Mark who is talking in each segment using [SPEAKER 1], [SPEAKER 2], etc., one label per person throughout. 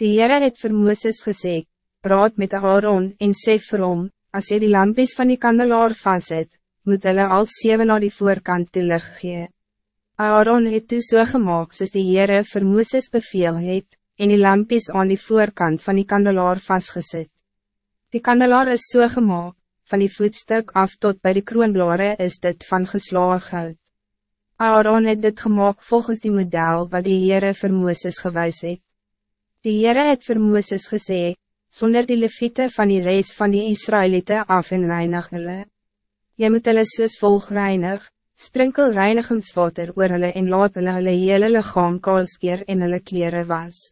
[SPEAKER 1] Die Heere het vir Mooses gesê, praat met Aaron en sê vir hom, as jy die lampies van die kandelaar vastzet, moet hulle al zeven naar die voorkant toe lig gee. Aaron het toe so gemaakt soos die Heere vir Mooses beveel het, en die lampies aan die voorkant van die kandelaar vastgezet. Die kandelaar is so gemaakt, van die voetstuk af tot bij de kroonblare is dit van geslaag hout. Aaron het dit gemaakt volgens die model wat die Heere vir Mooses gewys het. Die Heere het vir Mooses gesê, zonder die leviete van die reis van die Israëlieten af en reinig hulle. Jy moet hulle soos volg reinig, sprinkel reinigingswater oor hulle en laat hulle hulle hele lichaam kaalskeer en hulle kleren was.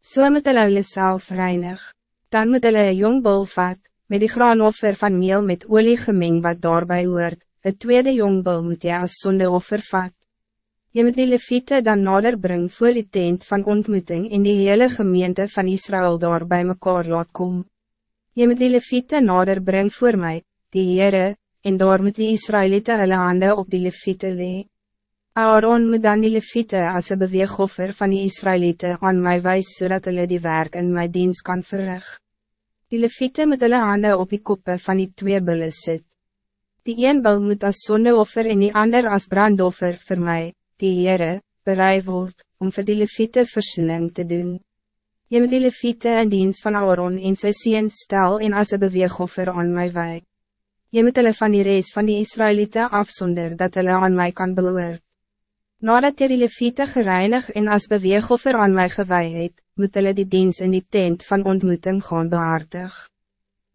[SPEAKER 1] So moet hulle hulle self reinig, dan moet hulle een jong bul vat, met die graanoffer van meel met olie gemeng wat daarbij hoort, het tweede jong bul moet jy as sondeoffer vat. Je moet die leviete dan nader bring voor die tent van ontmoeting in die hele gemeente van Israël daar bij mekaar laat kom. Je moet die leviete nader bring voor mij, die Heere, en daar moet die Israëlieten hulle hande op die leviete lee. Aaron moet dan die leviete as een beweegoffer van die Israëlieten aan mij wijs zodat hulle die werk in mijn dienst kan verrig. Die leviete moet hulle hande op die koppe van die twee bullen sit. Die een bul moet as sondeoffer en die ander as brandoffer voor mij die Heere, bereid word, om vir die leviete versoening te doen. Je moet die leviete in dienst van Aaron en sy seens stel en as een beweegoffer aan my wijk. Je moet hulle van die reis van die Israëlieten afzonder dat hulle aan mij kan beloord. Nadat jy die leviete gereinig en as beweegoffer aan mij gewaai het, moet hulle die dienst in die tent van ontmoeting gaan behartig.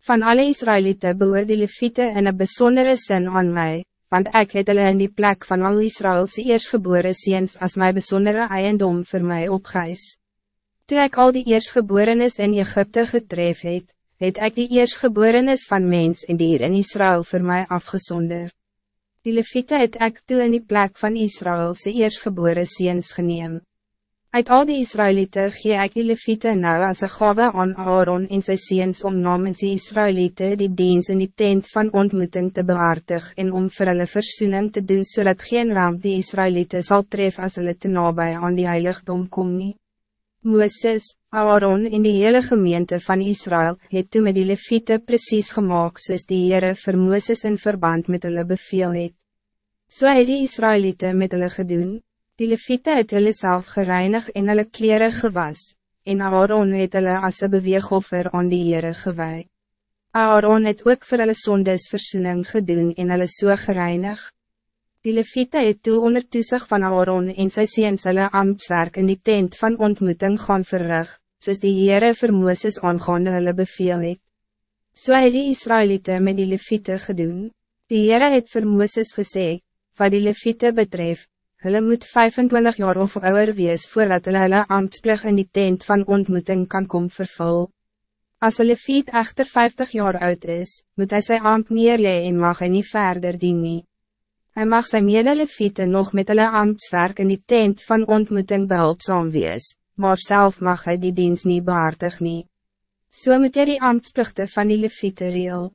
[SPEAKER 1] Van alle Israëlieten behoor die leviete in een bijzondere zin aan mij, want ik het hulle in die plek van al Israëlse eerstgebore ziens als mijn bijzondere eiendom voor mij opgeis. Toen ik al die eerstgeborenes in Egypte getref het, het ik die eerstgeborenes van mens en dier in Israël voor mij afgezonder. Die leviete het ek toe in die plek van Israëlse eerstgebore ziens geneem. Uit al die Israëlieten gee ek die leviete nou as een gave aan Aaron en sy seens om namens die Israëlieten die diens in die tent van ontmoeting te behartig en om vir hulle versoening te doen zodat geen ramp die Israëlieten zal tref as hulle te nabij aan die heiligdom kom nie. Mooses, Aaron en die hele gemeente van Israël het toe met die leviete precies gemaakt soos die Heere vir Mooses in verband met hulle beveel het. So het die Israëlieten met hulle gedoen. Die leviete het hulle self gereinig en hulle kleren gewas, en Aaron het hulle as een beweegoffer aan die Heere gewaai. Aaron het ook vir hulle sondes versoening gedoen en hulle so gereinig. Die leviete het toe onder toesig van Aaron en sy seens hulle ambtswerk in die tent van ontmoeting gaan verrig, soos die Heere vir Mooses aangaande hulle beveel het. So het die Israëlieten met die leviete gedoen. Die Heere het vir Mooses gesê, wat die leviete betreft, Hulle moet 25 jaar of ouder wees voordat hulle hulle ambtsplig in die tent van ontmoeting kan kom vervul. Als hulle fiet echter 50 jaar oud is, moet hij zijn ambt neerlee en mag hij niet verder dien nie. Hy mag sy medelefiete nog met hulle ambtswerk in die tent van ontmoeting behulpzaam wees, maar zelf mag hij die dienst niet behartig nie. So moet hy die ambtsplichte van die lefiete reel.